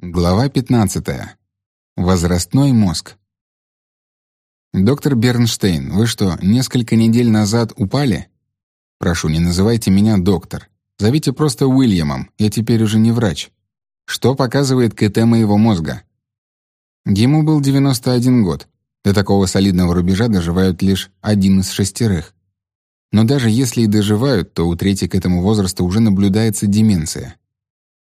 Глава 15. Возрастной мозг. Доктор Бернштейн, вы что, несколько недель назад упали? Прошу, не называйте меня доктор. Зовите просто Уильямом. Я теперь уже не врач. Что показывает КТ моего мозга? Ему был 91 год. До такого солидного рубежа доживают лишь один из шестерых. Но даже если и доживают, то у трети к этому возрасту уже наблюдается деменция.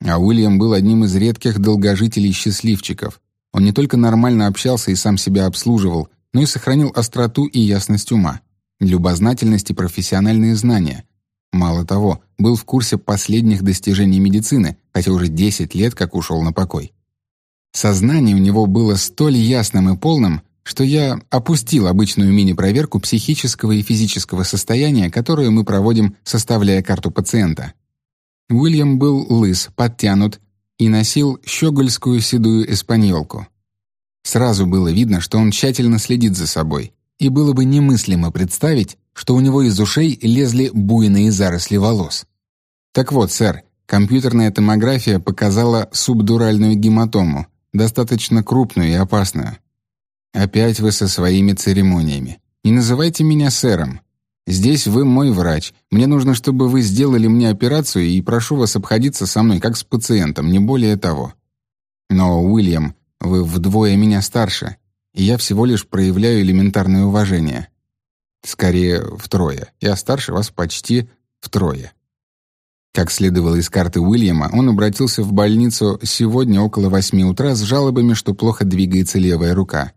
А Уильям был одним из редких долгожителей-счастливчиков. Он не только нормально общался и сам себя обслуживал, но и сохранил остроту и ясность ума, любознательность и профессиональные знания. Мало того, был в курсе последних достижений медицины, хотя уже 10 лет как ушел на покой. Сознание у него было столь ясным и полным, что я опустил обычную мини-проверку психического и физического состояния, которую мы проводим, составляя карту пациента. Уильям был лыс, подтянут и носил щегольскую седую эспаньолку. Сразу было видно, что он тщательно следит за собой, и было бы немыслимо представить, что у него из ушей лезли буйные заросли волос. Так вот, сэр, компьютерная томография показала субдуральную гематому, достаточно крупную и опасную. Опять вы со своими церемониями. Не называйте меня сэром. Здесь вы мой врач. Мне нужно, чтобы вы сделали мне операцию, и прошу вас обходиться со мной как с пациентом, не более того. Но, Уильям, вы вдвое меня старше, и я всего лишь проявляю элементарное уважение. Скорее, втрое. Я старше вас почти втрое. Как следовало из карты Уильяма, он обратился в больницу сегодня около восьми утра с жалобами, что плохо двигается левая рука.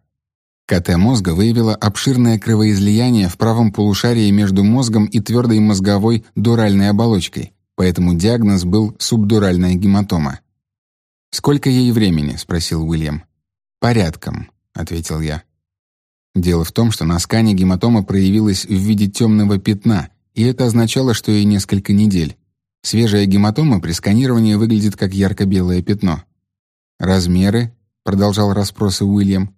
КТ мозга выявила обширное кровоизлияние в правом полушарии между мозгом и твердой мозговой дуральной оболочкой, поэтому диагноз был субдуральная гематома. «Сколько ей времени?» — спросил Уильям. «Порядком», — ответил я. Дело в том, что на скане гематома проявилась в виде темного пятна, и это означало, что ей несколько недель. Свежая гематома при сканировании выглядит как ярко-белое пятно. «Размеры?» — продолжал расспросы Уильям.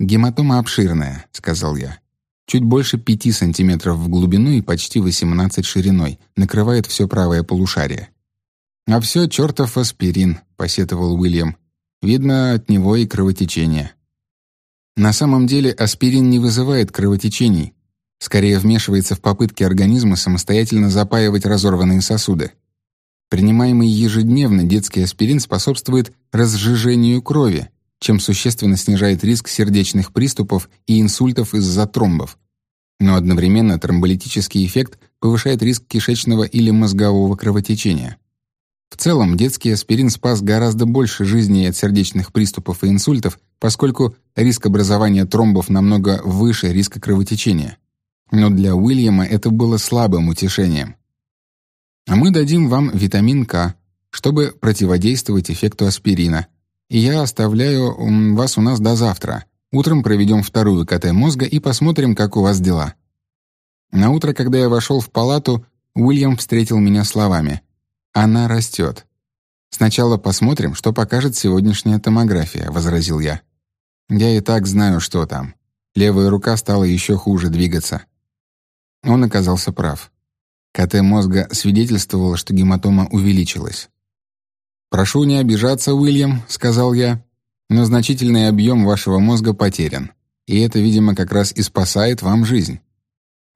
«Гематома обширная», — сказал я. «Чуть больше пяти сантиметров в глубину и почти восемнадцать шириной, накрывает все правое полушарие». «А все чертов аспирин», — посетовал Уильям. «Видно, от него и кровотечение». На самом деле аспирин не вызывает кровотечений, скорее вмешивается в попытки организма самостоятельно запаивать разорванные сосуды. Принимаемый ежедневно детский аспирин способствует разжижению крови, чем существенно снижает риск сердечных приступов и инсультов из-за тромбов. Но одновременно тромболитический эффект повышает риск кишечного или мозгового кровотечения. В целом, детский аспирин спас гораздо больше жизней от сердечных приступов и инсультов, поскольку риск образования тромбов намного выше риска кровотечения. Но для Уильяма это было слабым утешением. А мы дадим вам витамин К, чтобы противодействовать эффекту аспирина, я оставляю вас у нас до завтра. Утром проведем вторую КТ мозга и посмотрим, как у вас дела». На утро, когда я вошел в палату, Уильям встретил меня словами. «Она растет». «Сначала посмотрим, что покажет сегодняшняя томография», — возразил я. «Я и так знаю, что там. Левая рука стала еще хуже двигаться». Он оказался прав. КТ мозга свидетельствовало, что гематома увеличилась. «Прошу не обижаться, Уильям», — сказал я, «но значительный объем вашего мозга потерян, и это, видимо, как раз и спасает вам жизнь».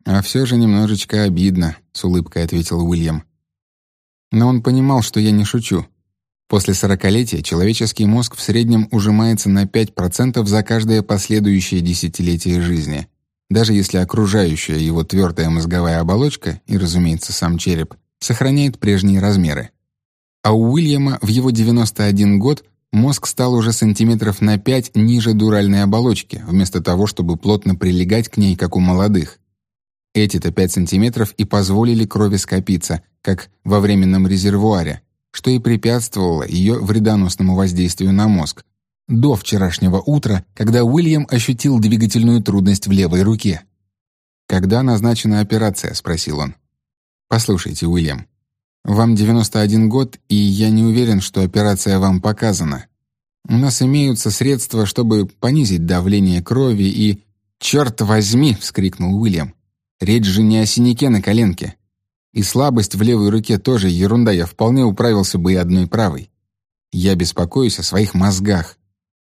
«А все же немножечко обидно», — с улыбкой ответил Уильям. Но он понимал, что я не шучу. После сорокалетия человеческий мозг в среднем ужимается на 5% за каждое последующее десятилетие жизни, даже если окружающая его твердая мозговая оболочка и, разумеется, сам череп сохраняет прежние размеры а у Уильяма в его 91 год мозг стал уже сантиметров на 5 ниже дуральной оболочки, вместо того, чтобы плотно прилегать к ней, как у молодых. Эти-то 5 сантиметров и позволили крови скопиться, как во временном резервуаре, что и препятствовало ее вредоносному воздействию на мозг. До вчерашнего утра, когда Уильям ощутил двигательную трудность в левой руке. «Когда назначена операция?» — спросил он. «Послушайте, Уильям, вам 91 год, и я не уверен, что операция вам показана. У нас имеются средства, чтобы понизить давление крови и... «Черт возьми!» — вскрикнул Уильям. «Речь же не о синяке на коленке. И слабость в левой руке тоже ерунда, я вполне управился бы и одной правой. Я беспокоюсь о своих мозгах.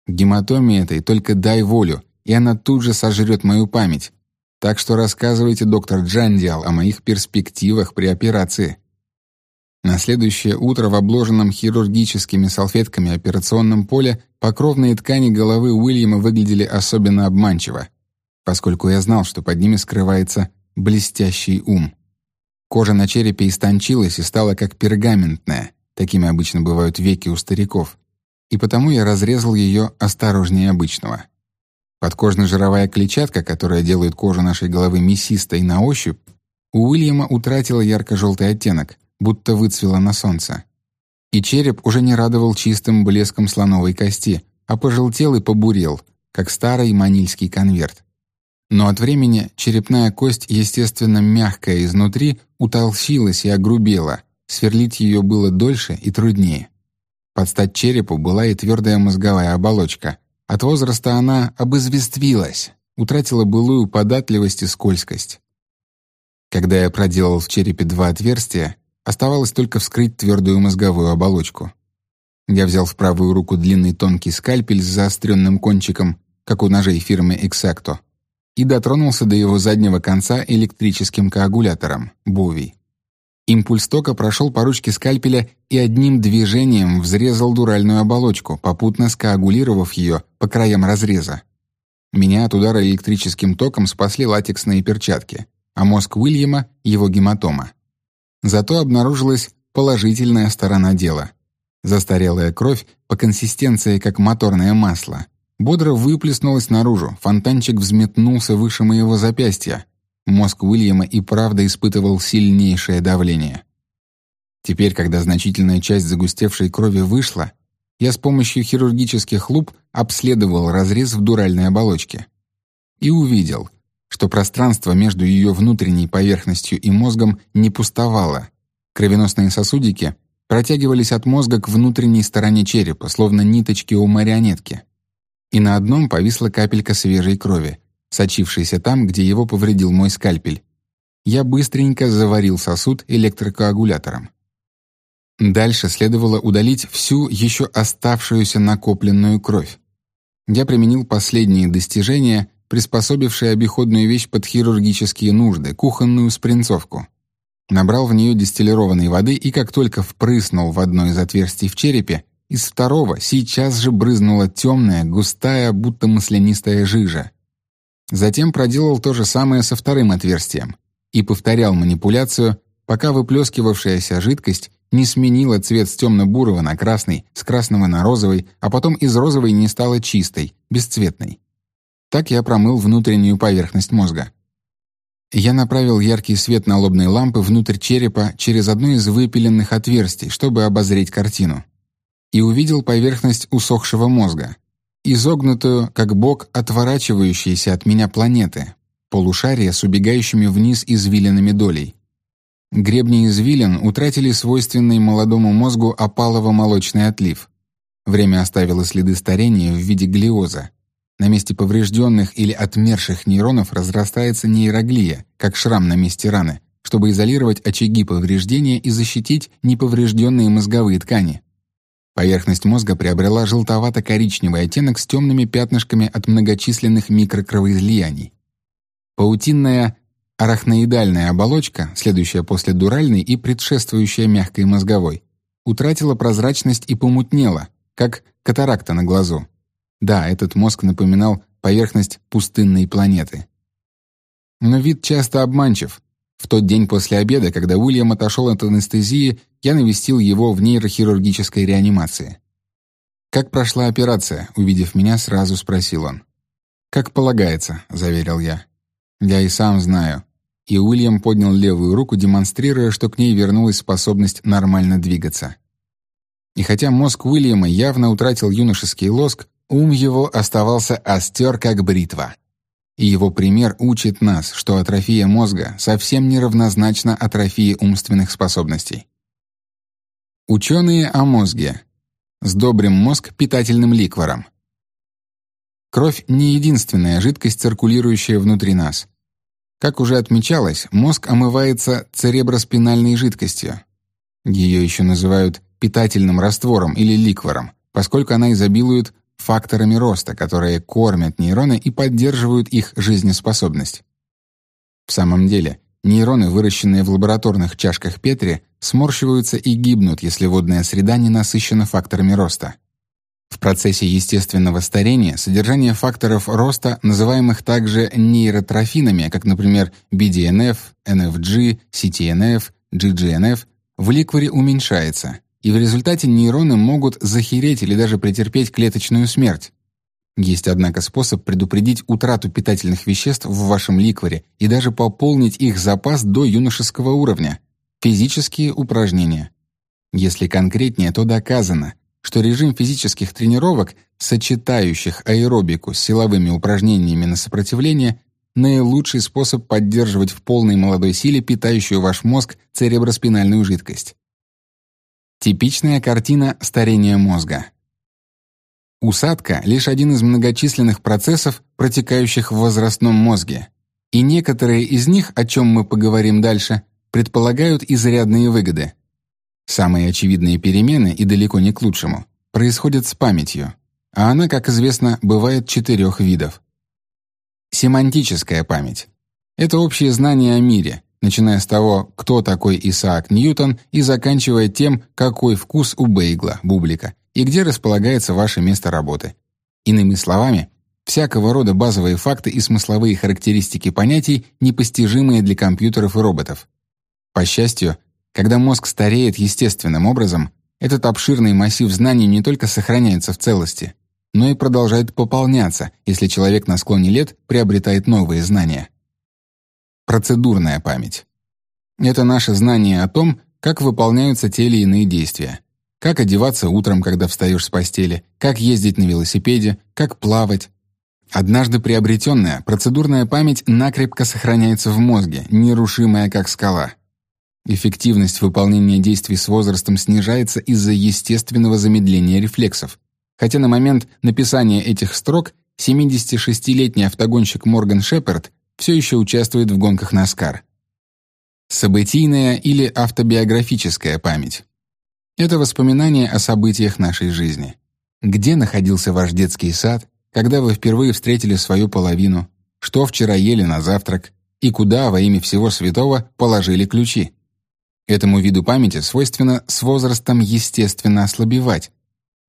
Гематоме этой только дай волю, и она тут же сожрет мою память. Так что рассказывайте, доктор Джандиал, о моих перспективах при операции. На следующее утро в обложенном хирургическими салфетками операционном поле покровные ткани головы Уильяма выглядели особенно обманчиво, поскольку я знал, что под ними скрывается блестящий ум. Кожа на черепе истончилась и стала как пергаментная, такими обычно бывают веки у стариков, и потому я разрезал ее осторожнее обычного. Подкожно-жировая клетчатка, которая делает кожу нашей головы мясистой на ощупь, у Уильяма утратила ярко-желтый оттенок, будто выцвела на солнце. И череп уже не радовал чистым блеском слоновой кости, а пожелтел и побурел, как старый манильский конверт. Но от времени черепная кость, естественно мягкая изнутри, утолщилась и огрубела, сверлить ее было дольше и труднее. Под стать черепу была и твердая мозговая оболочка, от возраста она обызвествилась, утратила былую податливость и скользкость. Когда я проделал в черепе два отверстия, оставалось только вскрыть твердую мозговую оболочку. Я взял в правую руку длинный тонкий скальпель с заостренным кончиком, как у ножей фирмы Exacto, и дотронулся до его заднего конца электрическим коагулятором, Буви. Импульс тока прошел по ручке скальпеля и одним движением взрезал дуральную оболочку, попутно скоагулировав ее по краям разреза. Меня от удара электрическим током спасли латексные перчатки, а мозг Уильяма — его гематома. Зато обнаружилась положительная сторона дела. Застарелая кровь по консистенции как моторное масло. Бодро выплеснулась наружу, фонтанчик взметнулся выше моего запястья, Мозг Уильяма и правда испытывал сильнейшее давление. Теперь, когда значительная часть загустевшей крови вышла, я с помощью хирургических луп обследовал разрез в дуральной оболочке и увидел, что пространство между ее внутренней поверхностью и мозгом не пустовало. Кровеносные сосудики протягивались от мозга к внутренней стороне черепа, словно ниточки у марионетки. И на одном повисла капелька свежей крови, сочившийся там, где его повредил мой скальпель. Я быстренько заварил сосуд электрокоагулятором. Дальше следовало удалить всю еще оставшуюся накопленную кровь. Я применил последние достижения, приспособившие обиходную вещь под хирургические нужды, кухонную спринцовку. Набрал в нее дистиллированной воды и как только впрыснул в одно из отверстий в черепе, из второго сейчас же брызнула темная, густая, будто маслянистая жижа. Затем проделал то же самое со вторым отверстием и повторял манипуляцию, пока выплескивавшаяся жидкость не сменила цвет с темно-бурого на красный, с красного на розовый, а потом из розовой не стала чистой, бесцветной. Так я промыл внутреннюю поверхность мозга. Я направил яркий свет налобной лампы внутрь черепа через одно из выпиленных отверстий, чтобы обозреть картину. И увидел поверхность усохшего мозга, изогнутую, как бок отворачивающейся от меня планеты, полушарие с убегающими вниз извилинами долей. Гребни извилин утратили свойственный молодому мозгу опалово-молочный отлив. Время оставило следы старения в виде глиоза. На месте поврежденных или отмерших нейронов разрастается нейроглия, как шрам на месте раны, чтобы изолировать очаги повреждения и защитить неповрежденные мозговые ткани. Поверхность мозга приобрела желтовато-коричневый оттенок с темными пятнышками от многочисленных микрокровоизлияний. Паутинная арахноидальная оболочка, следующая после дуральной и предшествующая мягкой мозговой, утратила прозрачность и помутнела, как катаракта на глазу. Да, этот мозг напоминал поверхность пустынной планеты. Но вид часто обманчив. В тот день после обеда, когда Уильям отошел от анестезии, я навестил его в нейрохирургической реанимации. «Как прошла операция?» — увидев меня, сразу спросил он. «Как полагается», — заверил я. «Я и сам знаю». И Уильям поднял левую руку, демонстрируя, что к ней вернулась способность нормально двигаться. И хотя мозг Уильяма явно утратил юношеский лоск, ум его оставался остер, как бритва. И его пример учит нас, что атрофия мозга совсем не равнозначна атрофии умственных способностей. Ученые о мозге. Сдобрим мозг питательным ликвором. Кровь не единственная жидкость, циркулирующая внутри нас. Как уже отмечалось, мозг омывается цереброспинальной жидкостью. Ее еще называют питательным раствором или ликвором, поскольку она изобилует факторами роста, которые кормят нейроны и поддерживают их жизнеспособность. В самом деле, нейроны, выращенные в лабораторных чашках Петри, сморщиваются и гибнут, если водная среда не насыщена факторами роста. В процессе естественного старения содержание факторов роста, называемых также нейротрофинами, как, например, BDNF, NFG, CTNF, GGNF, в ликворе уменьшается, и в результате нейроны могут захереть или даже претерпеть клеточную смерть. Есть, однако, способ предупредить утрату питательных веществ в вашем ликворе и даже пополнить их запас до юношеского уровня – физические упражнения. Если конкретнее, то доказано, что режим физических тренировок, сочетающих аэробику с силовыми упражнениями на сопротивление, наилучший способ поддерживать в полной молодой силе питающую ваш мозг цереброспинальную жидкость. Типичная картина старения мозга. Усадка — лишь один из многочисленных процессов, протекающих в возрастном мозге, и некоторые из них, о чем мы поговорим дальше, предполагают изрядные выгоды. Самые очевидные перемены, и далеко не к лучшему, происходят с памятью, а она, как известно, бывает четырех видов. Семантическая память — это общее знание о мире, начиная с того, кто такой Исаак Ньютон, и заканчивая тем, какой вкус у бейгла, бублика, и где располагается ваше место работы. Иными словами, всякого рода базовые факты и смысловые характеристики понятий, непостижимые для компьютеров и роботов. По счастью, когда мозг стареет естественным образом, этот обширный массив знаний не только сохраняется в целости, но и продолжает пополняться, если человек на склоне лет приобретает новые знания. Процедурная память. Это наше знание о том, как выполняются те или иные действия. Как одеваться утром, когда встаешь с постели, как ездить на велосипеде, как плавать. Однажды приобретенная процедурная память накрепко сохраняется в мозге, нерушимая как скала. Эффективность выполнения действий с возрастом снижается из-за естественного замедления рефлексов. Хотя на момент написания этих строк 76-летний автогонщик Морган Шепард все еще участвует в гонках Наскар. Событийная или автобиографическая память. Это воспоминания о событиях нашей жизни. Где находился ваш детский сад, когда вы впервые встретили свою половину, что вчера ели на завтрак и куда во имя всего святого положили ключи. Этому виду памяти свойственно с возрастом естественно ослабевать.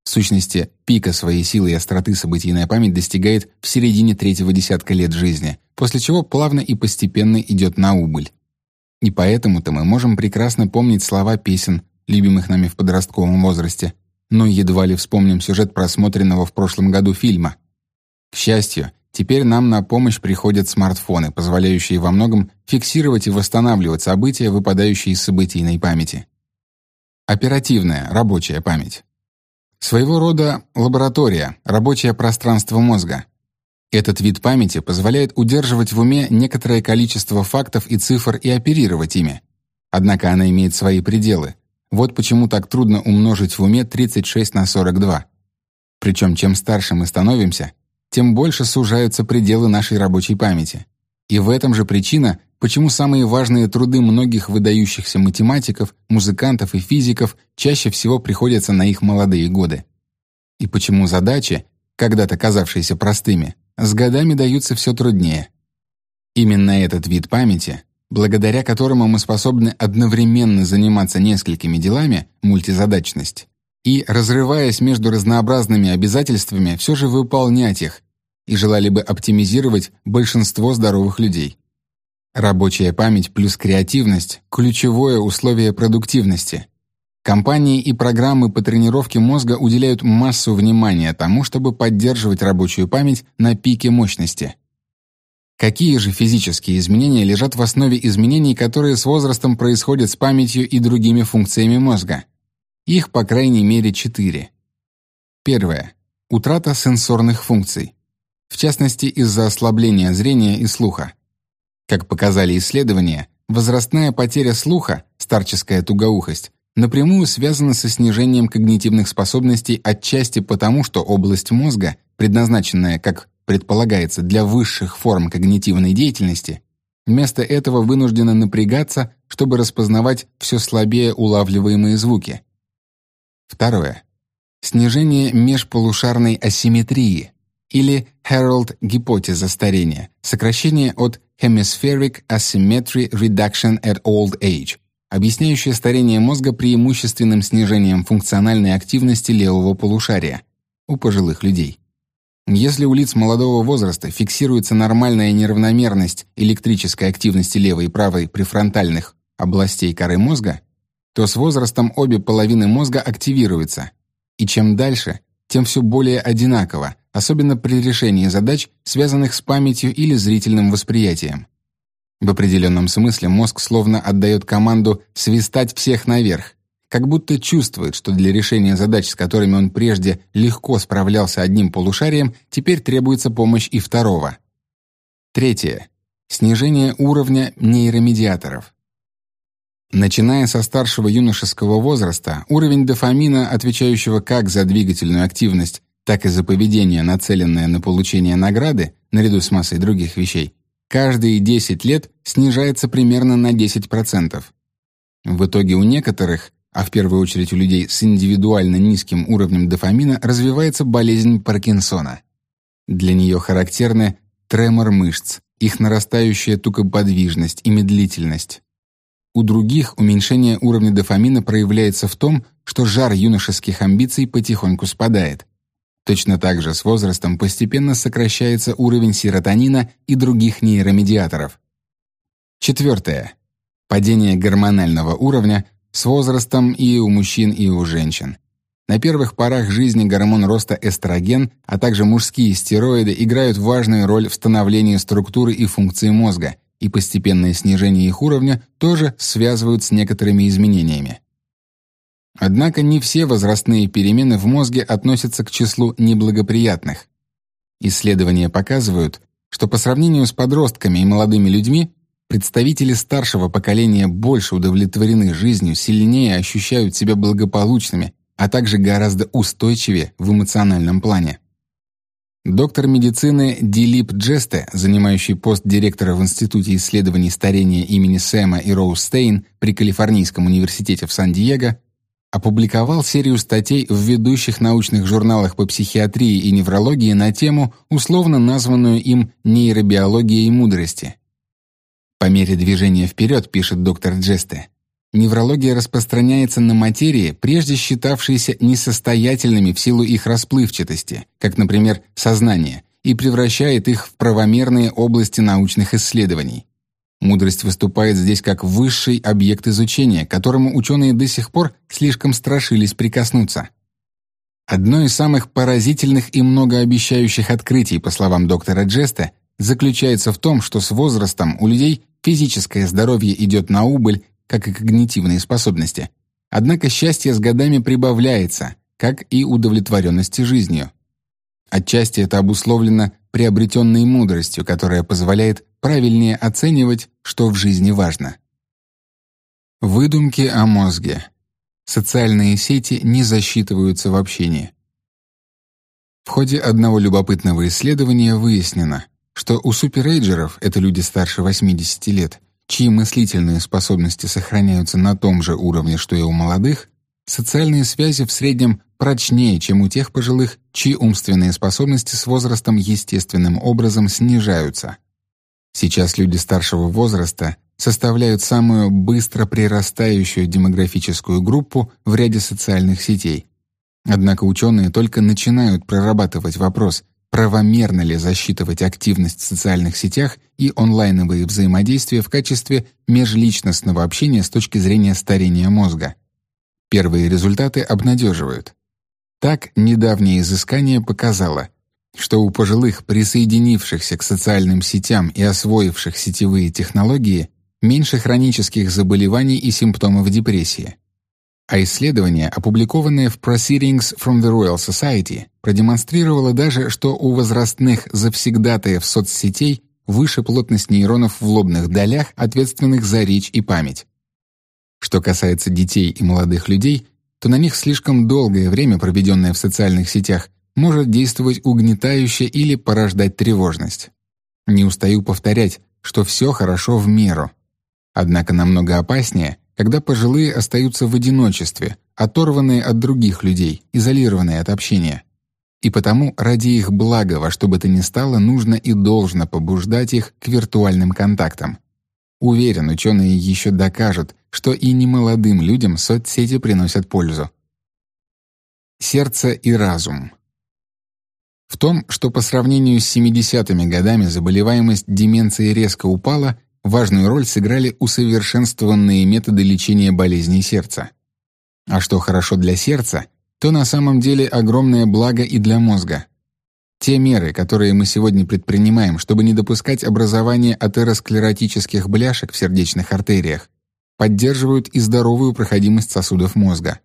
В сущности, пика своей силы и остроты событийная память достигает в середине третьего десятка лет жизни, после чего плавно и постепенно идет на убыль. И поэтому-то мы можем прекрасно помнить слова песен, любимых нами в подростковом возрасте, но едва ли вспомним сюжет просмотренного в прошлом году фильма. К счастью, теперь нам на помощь приходят смартфоны, позволяющие во многом фиксировать и восстанавливать события, выпадающие из событийной памяти. Оперативная, рабочая память. Своего рода лаборатория, рабочее пространство мозга. Этот вид памяти позволяет удерживать в уме некоторое количество фактов и цифр и оперировать ими. Однако она имеет свои пределы. Вот почему так трудно умножить в уме 36 на 42. Причем чем старше мы становимся, тем больше сужаются пределы нашей рабочей памяти. И в этом же причина, почему самые важные труды многих выдающихся математиков, музыкантов и физиков чаще всего приходятся на их молодые годы. И почему задачи, когда-то казавшиеся простыми, с годами даются все труднее. Именно этот вид памяти, благодаря которому мы способны одновременно заниматься несколькими делами, мультизадачность, и, разрываясь между разнообразными обязательствами, все же выполнять их, и желали бы оптимизировать большинство здоровых людей. Рабочая память плюс креативность – ключевое условие продуктивности. Компании и программы по тренировке мозга уделяют массу внимания тому, чтобы поддерживать рабочую память на пике мощности. Какие же физические изменения лежат в основе изменений, которые с возрастом происходят с памятью и другими функциями мозга? Их, по крайней мере, четыре. Первое. Утрата сенсорных функций. В частности, из-за ослабления зрения и слуха. Как показали исследования, возрастная потеря слуха, старческая тугоухость, напрямую связана со снижением когнитивных способностей отчасти потому, что область мозга, предназначенная, как предполагается, для высших форм когнитивной деятельности, вместо этого вынуждена напрягаться, чтобы распознавать все слабее улавливаемые звуки. Второе. Снижение межполушарной асимметрии или Herald-гипотеза старения, сокращение от Hemispheric Asymmetry Reduction at Old Age, объясняющее старение мозга преимущественным снижением функциональной активности левого полушария у пожилых людей. Если у лиц молодого возраста фиксируется нормальная неравномерность электрической активности левой и правой префронтальных областей коры мозга, то с возрастом обе половины мозга активируются, и чем дальше, тем все более одинаково, особенно при решении задач, связанных с памятью или зрительным восприятием. В определенном смысле мозг словно отдает команду свистать всех наверх, как будто чувствует, что для решения задач, с которыми он прежде легко справлялся одним полушарием, теперь требуется помощь и второго. Третье. Снижение уровня нейромедиаторов. Начиная со старшего юношеского возраста, уровень дофамина, отвечающего как за двигательную активность, так и за поведение, нацеленное на получение награды, наряду с массой других вещей, каждые 10 лет снижается примерно на 10%. В итоге у некоторых, а в первую очередь у людей с индивидуально низким уровнем дофамина, развивается болезнь Паркинсона. Для нее характерны тремор мышц, их нарастающая тукоподвижность и медлительность. У других уменьшение уровня дофамина проявляется в том, что жар юношеских амбиций потихоньку спадает. Точно так же с возрастом постепенно сокращается уровень серотонина и других нейромедиаторов. Четвертое. Падение гормонального уровня с возрастом и у мужчин, и у женщин. На первых порах жизни гормон роста эстроген, а также мужские стероиды играют важную роль в становлении структуры и функции мозга, и постепенное снижение их уровня тоже связывают с некоторыми изменениями. Однако не все возрастные перемены в мозге относятся к числу неблагоприятных. Исследования показывают, что по сравнению с подростками и молодыми людьми представители старшего поколения больше удовлетворены жизнью, сильнее ощущают себя благополучными, а также гораздо устойчивее в эмоциональном плане. Доктор медицины Дилип Джесте, занимающий пост директора в Институте исследований старения имени Сэма и Роуз Стейн при Калифорнийском университете в Сан-Диего, опубликовал серию статей в ведущих научных журналах по психиатрии и неврологии на тему, условно названную им «нейробиологией мудрости». По мере движения вперед, пишет доктор Джесте, Неврология распространяется на материи, прежде считавшиеся несостоятельными в силу их расплывчатости, как, например, сознание, и превращает их в правомерные области научных исследований. Мудрость выступает здесь как высший объект изучения, которому ученые до сих пор слишком страшились прикоснуться. Одно из самых поразительных и многообещающих открытий, по словам доктора Джеста, заключается в том, что с возрастом у людей физическое здоровье идет на убыль, как и когнитивные способности. Однако счастье с годами прибавляется, как и удовлетворенности жизнью. Отчасти это обусловлено приобретенной мудростью, которая позволяет правильнее оценивать, что в жизни важно. Выдумки о мозге. Социальные сети не засчитываются в общении. В ходе одного любопытного исследования выяснено, что у суперэйджеров, это люди старше 80 лет, чьи мыслительные способности сохраняются на том же уровне, что и у молодых, социальные связи в среднем прочнее, чем у тех пожилых, чьи умственные способности с возрастом естественным образом снижаются. Сейчас люди старшего возраста составляют самую быстро прирастающую демографическую группу в ряде социальных сетей. Однако ученые только начинают прорабатывать вопрос, правомерно ли засчитывать активность в социальных сетях и онлайновые взаимодействия в качестве межличностного общения с точки зрения старения мозга. Первые результаты обнадеживают. Так, недавнее изыскание показало, что у пожилых, присоединившихся к социальным сетям и освоивших сетевые технологии, меньше хронических заболеваний и симптомов депрессии а исследование, опубликованное в Proceedings from the Royal Society, продемонстрировало даже, что у возрастных завсегдатаев соцсетей выше плотность нейронов в лобных долях, ответственных за речь и память. Что касается детей и молодых людей, то на них слишком долгое время, проведенное в социальных сетях, может действовать угнетающе или порождать тревожность. Не устаю повторять, что все хорошо в меру. Однако намного опаснее, когда пожилые остаются в одиночестве, оторванные от других людей, изолированные от общения. И потому ради их блага во что бы то ни стало нужно и должно побуждать их к виртуальным контактам. Уверен, ученые еще докажут, что и немолодым людям соцсети приносят пользу. Сердце и разум. В том, что по сравнению с 70-ми годами заболеваемость деменцией резко упала, важную роль сыграли усовершенствованные методы лечения болезней сердца. А что хорошо для сердца, то на самом деле огромное благо и для мозга. Те меры, которые мы сегодня предпринимаем, чтобы не допускать образования атеросклеротических бляшек в сердечных артериях, поддерживают и здоровую проходимость сосудов мозга.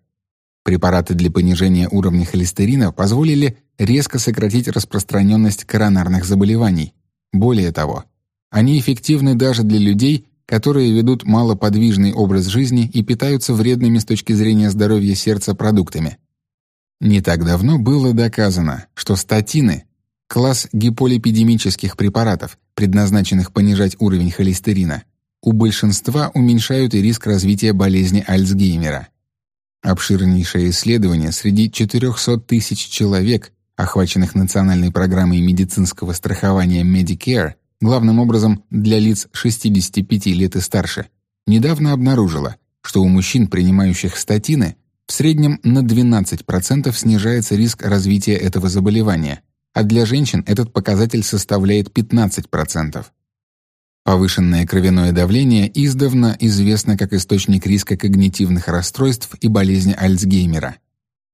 Препараты для понижения уровня холестерина позволили резко сократить распространенность коронарных заболеваний. Более того, они эффективны даже для людей, которые ведут малоподвижный образ жизни и питаются вредными с точки зрения здоровья сердца продуктами. Не так давно было доказано, что статины — класс гиполипидемических препаратов, предназначенных понижать уровень холестерина, у большинства уменьшают и риск развития болезни Альцгеймера. Обширнейшее исследование среди 400 тысяч человек, охваченных национальной программой медицинского страхования Medicare, главным образом для лиц 65 лет и старше, недавно обнаружило, что у мужчин, принимающих статины, в среднем на 12% снижается риск развития этого заболевания, а для женщин этот показатель составляет 15%. Повышенное кровяное давление издавна известно как источник риска когнитивных расстройств и болезни Альцгеймера.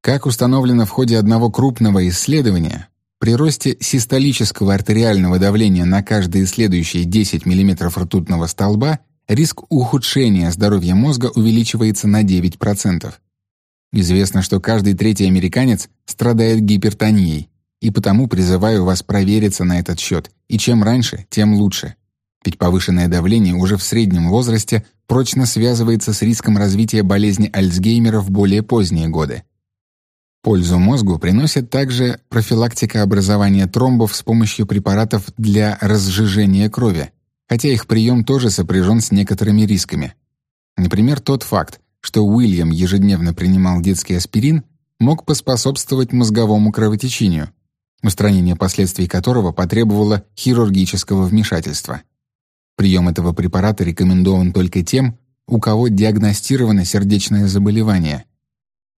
Как установлено в ходе одного крупного исследования, при росте систолического артериального давления на каждые следующие 10 мм ртутного столба риск ухудшения здоровья мозга увеличивается на 9%. Известно, что каждый третий американец страдает гипертонией, и потому призываю вас провериться на этот счет, и чем раньше, тем лучше. Ведь повышенное давление уже в среднем возрасте прочно связывается с риском развития болезни Альцгеймера в более поздние годы. Пользу мозгу приносит также профилактика образования тромбов с помощью препаратов для разжижения крови, хотя их прием тоже сопряжен с некоторыми рисками. Например, тот факт, что Уильям ежедневно принимал детский аспирин, мог поспособствовать мозговому кровотечению, устранение последствий которого потребовало хирургического вмешательства. Прием этого препарата рекомендован только тем, у кого диагностировано сердечное заболевание.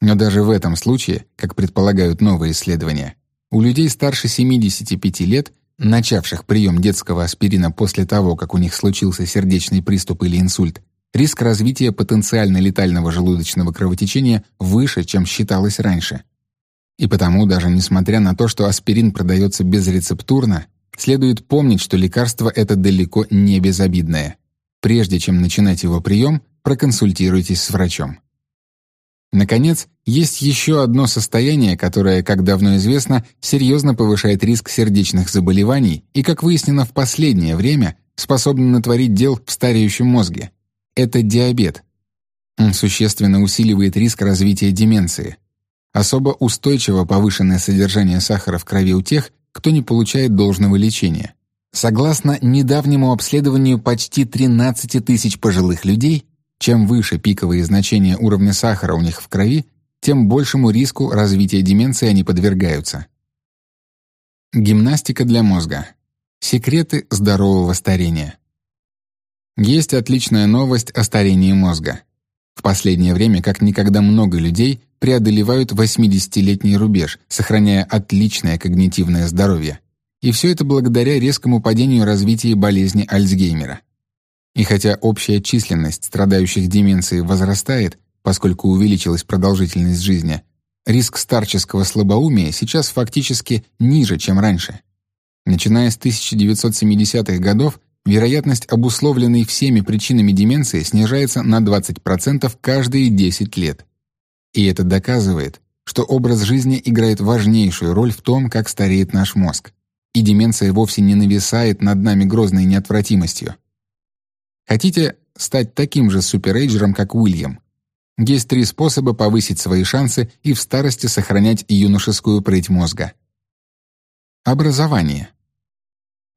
Но даже в этом случае, как предполагают новые исследования, у людей старше 75 лет, начавших прием детского аспирина после того, как у них случился сердечный приступ или инсульт, риск развития потенциально летального желудочного кровотечения выше, чем считалось раньше. И потому, даже несмотря на то, что аспирин продается безрецептурно, Следует помнить, что лекарство это далеко не безобидное. Прежде чем начинать его прием, проконсультируйтесь с врачом. Наконец, есть еще одно состояние, которое, как давно известно, серьезно повышает риск сердечных заболеваний и, как выяснено в последнее время, способно натворить дел в стареющем мозге. Это диабет. Он существенно усиливает риск развития деменции. Особо устойчиво повышенное содержание сахара в крови у тех, кто не получает должного лечения. Согласно недавнему обследованию почти 13 тысяч пожилых людей, чем выше пиковые значения уровня сахара у них в крови, тем большему риску развития деменции они подвергаются. Гимнастика для мозга. Секреты здорового старения. Есть отличная новость о старении мозга. В последнее время как никогда много людей преодолевают 80-летний рубеж, сохраняя отличное когнитивное здоровье. И все это благодаря резкому падению развития болезни Альцгеймера. И хотя общая численность страдающих деменцией возрастает, поскольку увеличилась продолжительность жизни, риск старческого слабоумия сейчас фактически ниже, чем раньше. Начиная с 1970-х годов вероятность обусловленной всеми причинами деменции снижается на 20% каждые 10 лет. И это доказывает, что образ жизни играет важнейшую роль в том, как стареет наш мозг. И деменция вовсе не нависает над нами грозной неотвратимостью. Хотите стать таким же суперэйджером, как Уильям? Есть три способа повысить свои шансы и в старости сохранять юношескую прыть мозга. Образование.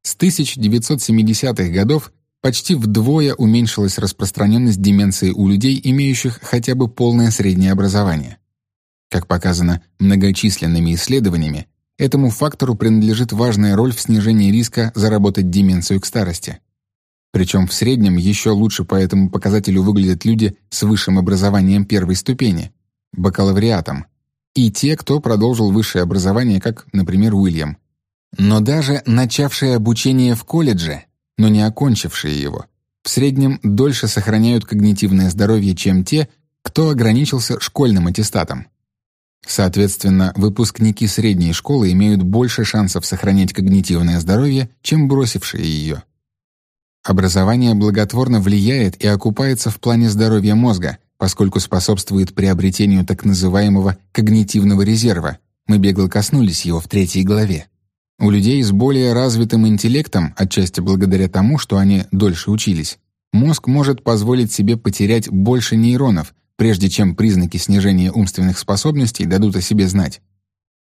С 1970-х годов почти вдвое уменьшилась распространенность деменции у людей, имеющих хотя бы полное среднее образование. Как показано многочисленными исследованиями, этому фактору принадлежит важная роль в снижении риска заработать деменцию к старости. Причем в среднем еще лучше по этому показателю выглядят люди с высшим образованием первой ступени, бакалавриатом, и те, кто продолжил высшее образование, как, например, Уильям. Но даже начавшие обучение в колледже, но не окончившие его, в среднем дольше сохраняют когнитивное здоровье, чем те, кто ограничился школьным аттестатом. Соответственно, выпускники средней школы имеют больше шансов сохранять когнитивное здоровье, чем бросившие ее. Образование благотворно влияет и окупается в плане здоровья мозга, поскольку способствует приобретению так называемого когнитивного резерва. Мы бегло коснулись его в третьей главе. У людей с более развитым интеллектом, отчасти благодаря тому, что они дольше учились, мозг может позволить себе потерять больше нейронов, прежде чем признаки снижения умственных способностей дадут о себе знать.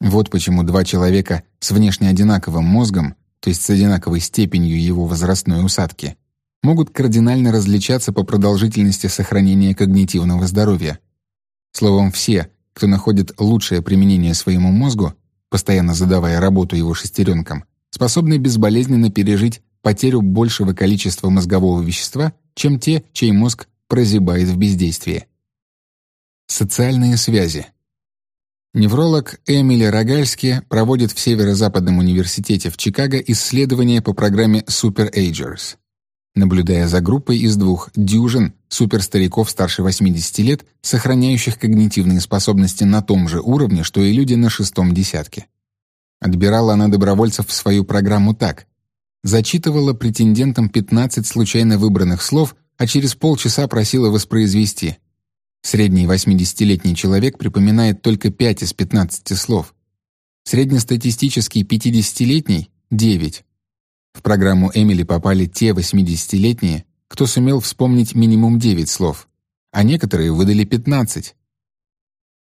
Вот почему два человека с внешне одинаковым мозгом, то есть с одинаковой степенью его возрастной усадки, могут кардинально различаться по продолжительности сохранения когнитивного здоровья. Словом, все, кто находит лучшее применение своему мозгу, постоянно задавая работу его шестеренкам, способны безболезненно пережить потерю большего количества мозгового вещества, чем те, чей мозг прозябает в бездействии. Социальные связи. Невролог Эмили Рогальски проводит в Северо-Западном университете в Чикаго исследования по программе Super Agers наблюдая за группой из двух дюжин суперстариков старше 80 лет, сохраняющих когнитивные способности на том же уровне, что и люди на шестом десятке. Отбирала она добровольцев в свою программу так. Зачитывала претендентам 15 случайно выбранных слов, а через полчаса просила воспроизвести. Средний 80-летний человек припоминает только 5 из 15 слов. Среднестатистический 50-летний — 9. В программу Эмили попали те 80-летние, кто сумел вспомнить минимум 9 слов, а некоторые выдали 15.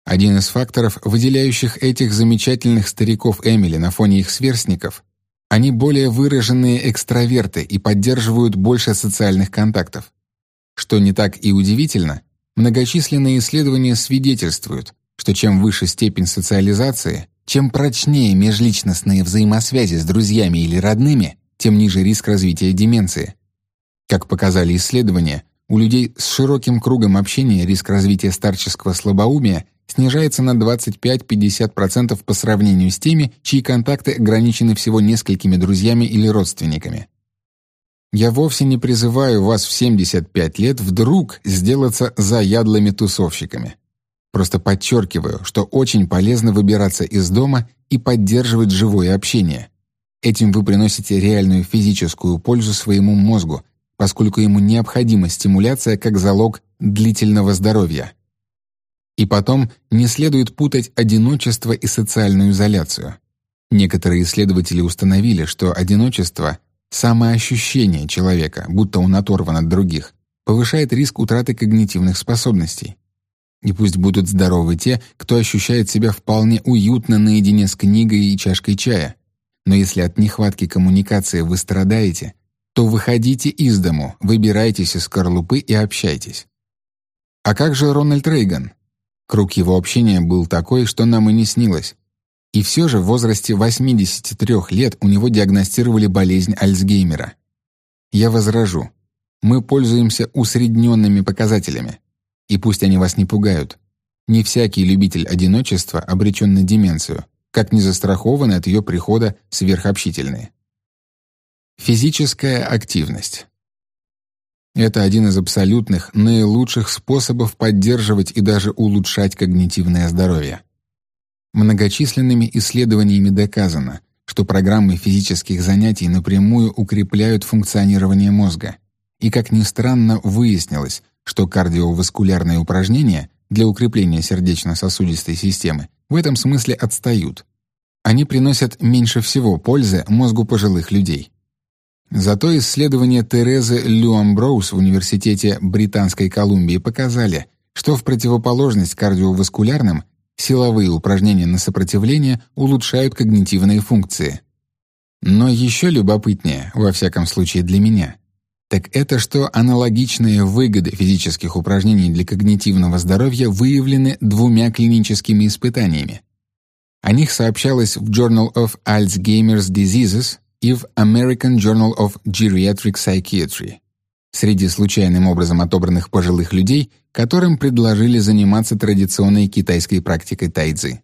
Один из факторов, выделяющих этих замечательных стариков Эмили на фоне их сверстников, они более выраженные экстраверты и поддерживают больше социальных контактов. Что не так и удивительно, многочисленные исследования свидетельствуют, что чем выше степень социализации, чем прочнее межличностные взаимосвязи с друзьями или родными, тем ниже риск развития деменции. Как показали исследования, у людей с широким кругом общения риск развития старческого слабоумия снижается на 25-50% по сравнению с теми, чьи контакты ограничены всего несколькими друзьями или родственниками. Я вовсе не призываю вас в 75 лет вдруг сделаться заядлыми тусовщиками. Просто подчеркиваю, что очень полезно выбираться из дома и поддерживать живое общение. Этим вы приносите реальную физическую пользу своему мозгу, поскольку ему необходима стимуляция как залог длительного здоровья. И потом не следует путать одиночество и социальную изоляцию. Некоторые исследователи установили, что одиночество — самоощущение человека, будто он оторван от других, повышает риск утраты когнитивных способностей. И пусть будут здоровы те, кто ощущает себя вполне уютно наедине с книгой и чашкой чая. Но если от нехватки коммуникации вы страдаете, то выходите из дому, выбирайтесь из скорлупы и общайтесь. А как же Рональд Рейган? Круг его общения был такой, что нам и не снилось. И все же в возрасте 83 лет у него диагностировали болезнь Альцгеймера. Я возражу. Мы пользуемся усредненными показателями. И пусть они вас не пугают. Не всякий любитель одиночества обречен на деменцию как не застрахованы от ее прихода сверхобщительные. Физическая активность. Это один из абсолютных, наилучших способов поддерживать и даже улучшать когнитивное здоровье. Многочисленными исследованиями доказано, что программы физических занятий напрямую укрепляют функционирование мозга. И, как ни странно, выяснилось, что кардиоваскулярные упражнения для укрепления сердечно-сосудистой системы в этом смысле отстают. Они приносят меньше всего пользы мозгу пожилых людей. Зато исследования Терезы Люамброуз в Университете Британской Колумбии показали, что в противоположность кардиоваскулярным силовые упражнения на сопротивление улучшают когнитивные функции. Но еще любопытнее, во всяком случае для меня, так это что аналогичные выгоды физических упражнений для когнитивного здоровья выявлены двумя клиническими испытаниями. О них сообщалось в Journal of Alzheimer's Diseases и в American Journal of Geriatric Psychiatry среди случайным образом отобранных пожилых людей, которым предложили заниматься традиционной китайской практикой тайцзи.